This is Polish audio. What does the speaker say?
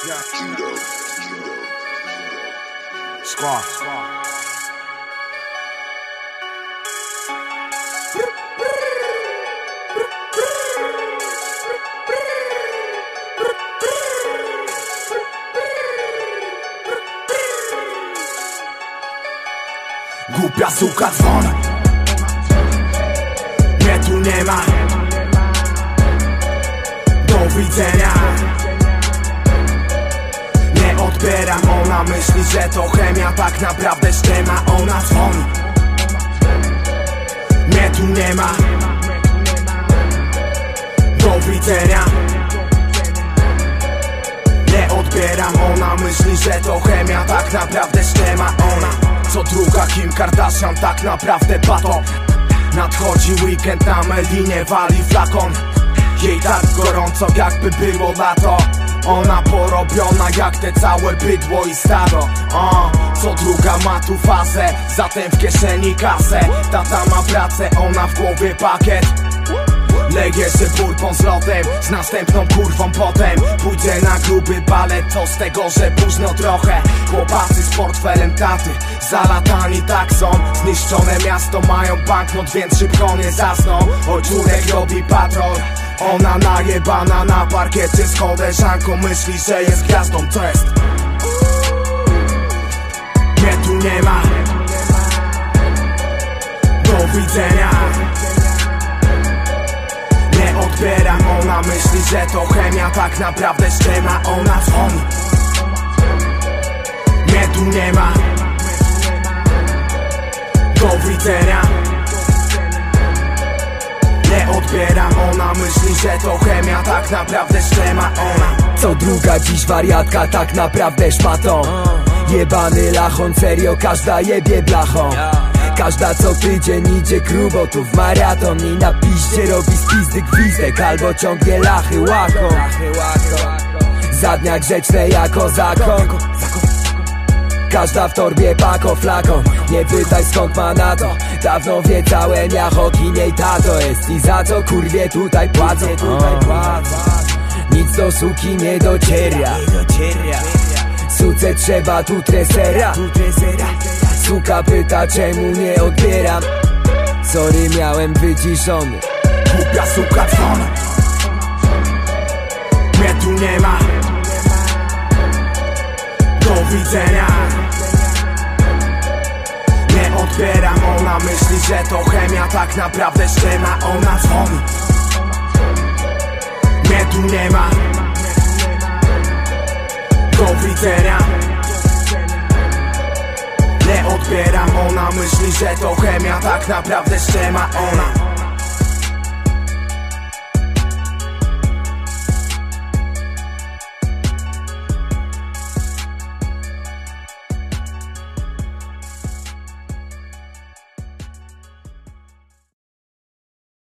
Judo. Squad. Głupia suka dzwon Mnie tu nie ma Do widzenia Nie odbieram, ona myśli, że to chemia Tak naprawdę ściema, ona dzwoni Mnie tu nie ma. Do widzenia. Nie odbieram, ona myśli, że to chemia Tak naprawdę ściema ona. Co druga Kim Kardashian, tak naprawdę bato Nadchodzi weekend, na Melinie wali flakon. Jej tak gorąco, jakby było lato ona porobiona jak te całe bydło i stado. O, Co druga ma tu fazę, zatem w kieszeni kasę. Tata ma pracę, ona w głowie pakiet. Leje się bourbon z lotem Z następną kurwą potem. Pójdę na gruby balet To z tego, że późno trochę. Chłopacy z portfelem taty Zalatani tak są. Zniszczone miasto mają banknot Więc szybko nie zasną. Ojczurek robi patrol Ona najebana na parkiecie Z koleżanką myśli, że jest gwiazdą Test. Mnie tu nie ma. Do widzenia. Nie odbieram Ona myśli, że to chemia Tak naprawdę ściema Ona dzwoni. Mnie tu nie ma. Do widzenia Nie odbieram Ona myśli, że to chemia Tak naprawdę ściema Ona. Co druga dziś wariatka, tak naprawdę szmatą. Jebany lachon, serio każda jebie blachą. Każda co tydzień idzie grubo tu w maraton I na piździe robi spizdy gwizdek Albo ciągnie lachy łaką. Za dnia grzeczne jako zakon Każda w torbie pako flakon Nie pytaj skąd ma na to. Dawno wie całe miacho kiniej tato jest. I za co kurwie tutaj płacę tutaj płacę. Nic do suki nie dociera Suce trzeba tu tresera. Suka pyta czemu nie odbieram? Sorry miałem wyciszony. Głupia suka dzwon Mnie tu nie ma Ona myśli, że to chemia Tak naprawdę ściema Ona dzwoni. Mnie tu nie ma. Do widzenia. Nie odbieram. Ona myśli, że to chemia Tak naprawdę ściema ona